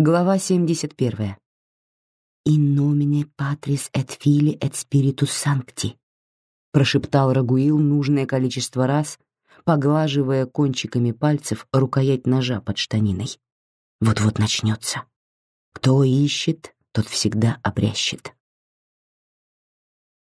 Глава 71. «In nomine Patris et fili et Spiritus Sancti», прошептал Рагуил нужное количество раз, поглаживая кончиками пальцев рукоять ножа под штаниной. Вот-вот начнется. Кто ищет, тот всегда обрящет.